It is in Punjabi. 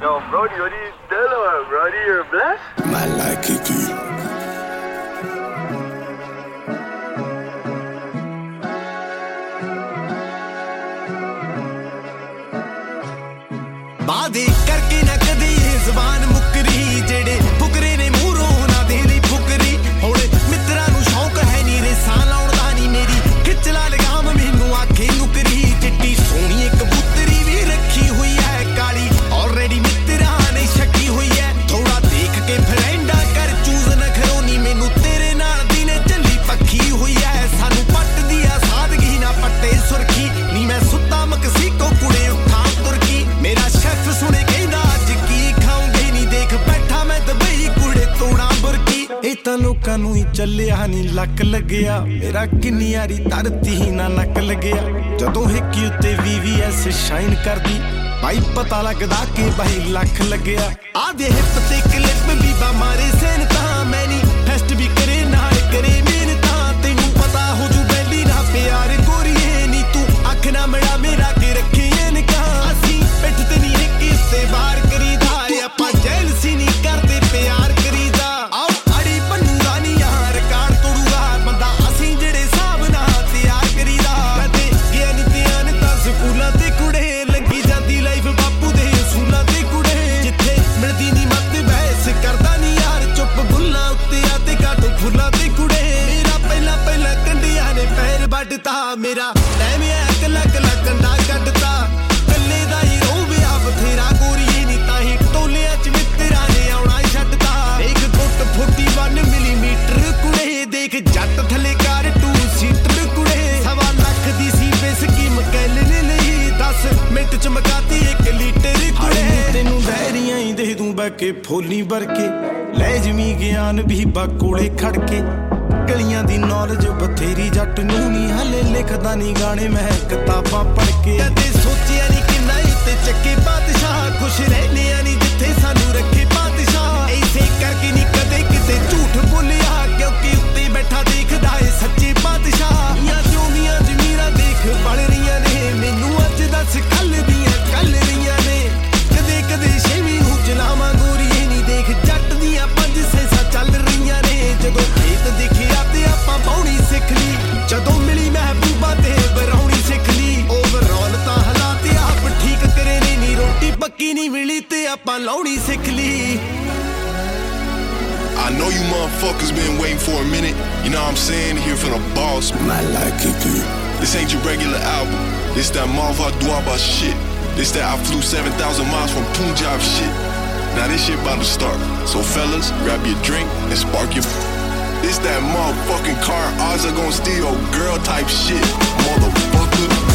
Yo, Brody, what are you doing, Brody? You're blessed? My like it, ਵਾਦੇ ਕਰਕੇ ਨਾ ਕਦੇ ਜ਼ਬਾਨ ਮੁਕਰੀ ਜਿਹੜੇ ਫੁਕਰੇ ਕੇ ਫਰੈਂਡਾ ਕਰ ਚੂਜ਼ ਨਾ ਮੈਨੂੰ ਤੇਰੇ ਨਾਲ ਦੀ ਨੇ ਚੱਲੀ ਪੱਖੀ ਹੋਈ ਹੈ ਸਾਨੂੰ ਪੱਟਦੀ ਆ ਸਾਦਗੀ ਨਾ ਪੱਟੇ ਸੁਰਖੀ। ਨੀ ਮੈਂ ਸੁੱਤਾ ਮਕਸੀਕੋ ਕੁੜੇ ਉੱਠਾਂ ਤੁਰਕੀ। ਮੇਰਾ ਸ਼ੈਫ ਸੁਣੇ ਕਹਿੰਦਾ, ਅੱਜ ਕੀ ਖਾਉਂਗੇ? ਨਹੀਂ ਦੇਖ ਬੈਠਾ ਮੈਂ ਦੁਬਈ ਕੁੜੇ ਤੋੜਾ ਬੁਰਕੀ। ਇਹ ਤਾਂ ਲੋਕਾਂ ਨੂੰ ਹੀ ਚੱਲਿਆ ਨਹੀਂ ਲੱਕ ਲੱਗਿਆ। ਮੇਰਾ ਕਿੰਨੀ ਯਾਰੀ ਧਰਤੀ ਨਾ ਨੱਕ ਲੱਗਿਆ। ਜਦੋਂ ਹਿੱਕੀ ਉੱਤੇ ਵੀਵੀਐਸ ਸ਼ਾਈਨ ਕਰਦੀ ਭਾਈ ਪਤਾ ਲੱਗਦਾ ਕਿ ਭਾਈ ਲੱਖ ਲੱਗਿਆ। ਆ ਦੇ ਹਿੱਪ ਤੇ ਕਲਿੱਪ ਵੀ ਮਾਰੇ ਸੈਨ ਤਾਂ ਮੈਂ ਨਹੀਂ ਫੈਸਟ ਵੀ ਕਰੇ ਨਾਲ ਕਰੇ ਮੇਨ ਤਾਂ। ਤੈਨੂੰ ਪਤਾ ਹੋ ਜੂ ਬੈਲੀ ਨਾ ਪਿਆਰ ਗੋਰੀਏ ਨਹੀਂ ਤੂੰ ਅੱਖ ਨਾ ਮੜਾ ਮੇਰਾ ਕੇ ਰੱਖੀ ਨਿਕਾ ਅਸੀਂ ਪਿੱਠ ਤੇ ਨਹੀਂ ਇੱਕ ਇਸਤੇ ਫੁੱਲਾਂ ਤੇ ਕੁੜੇ ਮੇਰਾ ਪਹਿਲਾ ਪਹਿਲਾ ਕੰਡੀਆਂ ਨੇ ਪੈਰ ਵੱਢਤਾ। ਮੇਰਾ ਐਵੇਂ ਕੱਲਾ ਕੱਲਾ ਕੰਡਾ ਕੱਢਤਾ। ਕੱਲੇ ਦਾ ਹੀ ਰੋਵਿਆ ਬਥੇਰਾ, ਗੋਰੀਏ ਨਹੀਂ ਤਾਂ ਹੀ ਟੋਲਿਆਂ ਚ ਮਿੱਤਰਾਂ ਨੇ ਆਉਣਾ ਛੱਡਤਾ। ਦੇਖ ਗੁੱਟ 41 ਮਿਲੀਮੀਟਰ ਕੁੜੇ, ਦੇਖ ਜੱਟ ਥੱਲੇ ਕਾਰ ਟੂ ਸੀਟਰ ਕੁੜੇ। ਸਵਾ ਲੱਖ ਦੀ ਸੀ ਬੇਸਕੀ ਮਕੈਲ ਨੇ ਲਈ 10 ਮਿੰਟ ਚ ਮਕਾਤੀ ਹੀ ਦੇ ਦੂੰ ਬੈ ਕੇ ਲੈ ਜਮੀ ਗਿਆਨ ਵੀ ਬਾ ਕੋਲੇ ਖੜ ਕੇ। ਗਲੀਆਂ ਦੀ ਨੌਲੇਜ ਬਥੇਰੀ ਜੱਟ ਨੂੰ ਨਹੀਂ ਹਲੇ ਲਿਖਦਾ ਨਹੀਂ ਗਾਣੇ, ਮੈਂ ਕਿਤਾਬਾਂ ਪੜ੍ਹ ਕੇ। ਕਦੇ ਸੋਚਿਆ ਨਹੀਂ ਕਿੰਨਾ ਨਹੀਂ ਚੱਕੇ ਬਾਦਸ਼ਾਹ ਖੁਸ਼ ਰਹਿੰਦੇ ਆ ਨਹੀਂ ਜਿੱਥੇ ਸਾਨੂੰ ਰੱਖੇ ਮਿਲੀ ਤੇ ਆਪਾਂ ਲਾਉਣੀ ਸਿੱਖ ਲਈ I know you motherfuckers been waiting for a minute. You know what I'm saying? Here for the boss. My like it, This ain't your regular album. This that Malva Dwaba shit. This that I flew 7,000 miles from Punjab shit. Now this shit about to start. So fellas, grab your drink and spark your. This that motherfucking car. Odds are gonna steal your girl type shit, motherfucker.